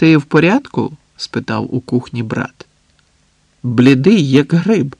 Ти в порядку? спитав у кухні брат. Блідий, як гриб.